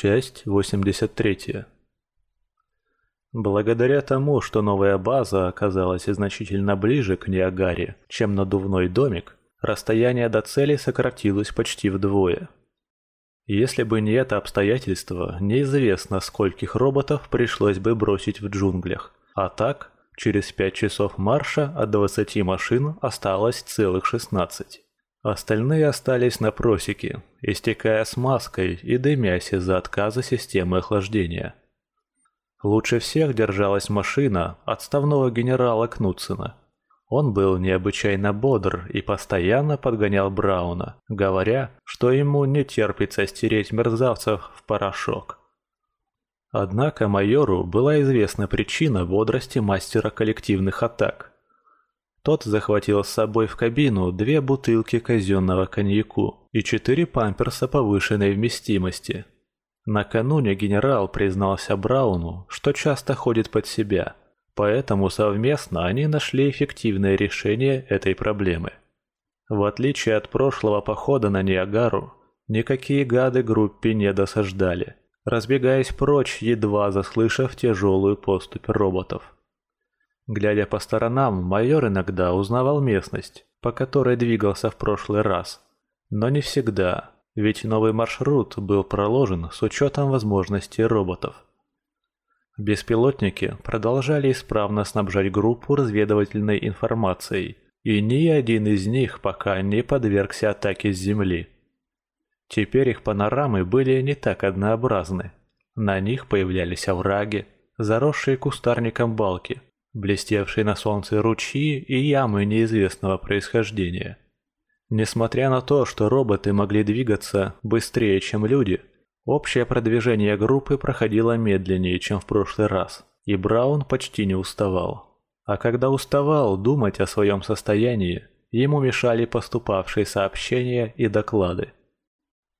Часть 83. Благодаря тому, что новая база оказалась значительно ближе к Ниагаре, чем надувной домик, расстояние до цели сократилось почти вдвое. Если бы не это обстоятельство, неизвестно, скольких роботов пришлось бы бросить в джунглях. А так, через пять часов марша от 20 машин осталось целых 16. Остальные остались на просеке, истекая смазкой и дымясь из-за отказа системы охлаждения. Лучше всех держалась машина отставного генерала Кнутсена. Он был необычайно бодр и постоянно подгонял Брауна, говоря, что ему не терпится стереть мерзавцев в порошок. Однако майору была известна причина бодрости мастера коллективных атак. Тот захватил с собой в кабину две бутылки казенного коньяку и четыре памперса повышенной вместимости. Накануне генерал признался Брауну, что часто ходит под себя – Поэтому совместно они нашли эффективное решение этой проблемы. В отличие от прошлого похода на Ниагару, никакие гады группе не досаждали, разбегаясь прочь, едва заслышав тяжелую поступь роботов. Глядя по сторонам, майор иногда узнавал местность, по которой двигался в прошлый раз. Но не всегда, ведь новый маршрут был проложен с учетом возможностей роботов. Беспилотники продолжали исправно снабжать группу разведывательной информацией, и ни один из них пока не подвергся атаке с Земли. Теперь их панорамы были не так однообразны. На них появлялись овраги, заросшие кустарником балки, блестевшие на солнце ручьи и ямы неизвестного происхождения. Несмотря на то, что роботы могли двигаться быстрее, чем люди, Общее продвижение группы проходило медленнее, чем в прошлый раз, и Браун почти не уставал. А когда уставал думать о своем состоянии, ему мешали поступавшие сообщения и доклады.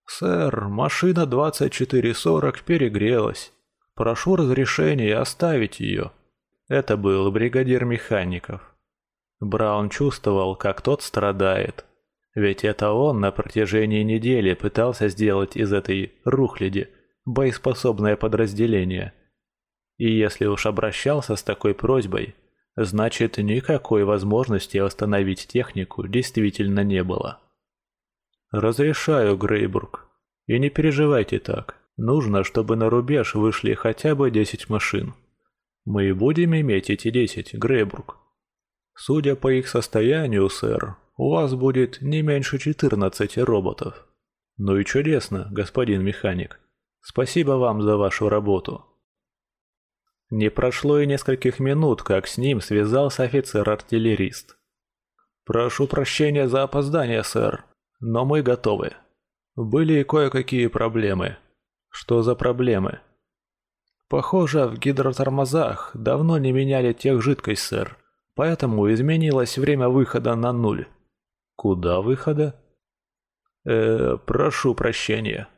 «Сэр, машина 2440 перегрелась. Прошу разрешения оставить ее». Это был бригадир механиков. Браун чувствовал, как тот страдает, ведь это он на протяжении недели пытался сделать из этой рухляди боеспособное подразделение. И если уж обращался с такой просьбой, значит никакой возможности восстановить технику действительно не было. «Разрешаю, Грейбург. И не переживайте так. Нужно, чтобы на рубеж вышли хотя бы 10 машин. Мы будем иметь эти 10, Грейбург. Судя по их состоянию, сэр, у вас будет не меньше 14 роботов. Ну и чудесно, господин механик. Спасибо вам за вашу работу. Не прошло и нескольких минут, как с ним связался офицер-артиллерист. «Прошу прощения за опоздание, сэр, но мы готовы. Были кое-какие проблемы». «Что за проблемы?» «Похоже, в гидротормозах давно не меняли тех жидкость, сэр, поэтому изменилось время выхода на нуль». Куда выхода? Э, прошу прощения.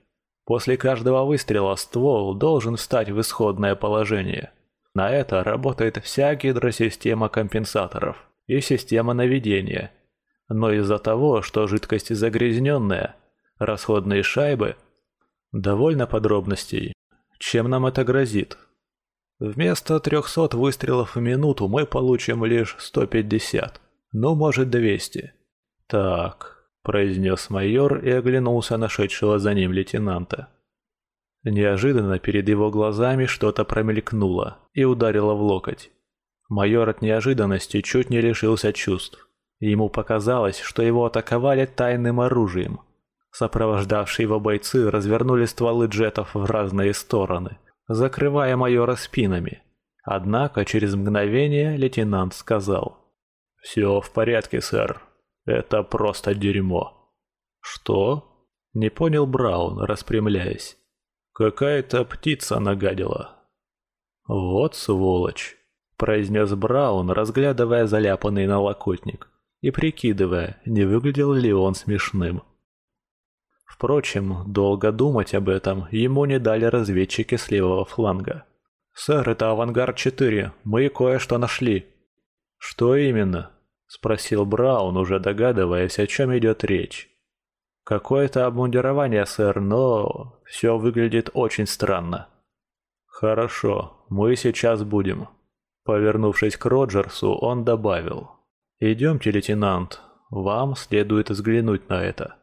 После каждого выстрела ствол должен встать в исходное положение. На это работает вся гидросистема компенсаторов и система наведения. Но из-за того, что жидкость загрязненная, расходные шайбы... Довольно подробностей. Чем нам это грозит? Вместо 300 выстрелов в минуту мы получим лишь 150, ну может 200. «Так», — произнес майор и оглянулся на шедшего за ним лейтенанта. Неожиданно перед его глазами что-то промелькнуло и ударило в локоть. Майор от неожиданности чуть не лишился чувств. Ему показалось, что его атаковали тайным оружием. Сопровождавшие его бойцы развернули стволы джетов в разные стороны, закрывая майора спинами. Однако через мгновение лейтенант сказал «Все в порядке, сэр. Это просто дерьмо. Что? Не понял Браун, распрямляясь. Какая-то птица нагадила. Вот сволочь, произнес Браун, разглядывая заляпанный налокотник и прикидывая, не выглядел ли он смешным. Впрочем, долго думать об этом ему не дали разведчики с левого фланга. «Сэр, это «Авангард-4», мы кое-что нашли». «Что именно?» – спросил Браун, уже догадываясь, о чем идет речь. «Какое-то обмундирование, сэр, но все выглядит очень странно». «Хорошо, мы сейчас будем». Повернувшись к Роджерсу, он добавил. «Идемте, лейтенант, вам следует взглянуть на это».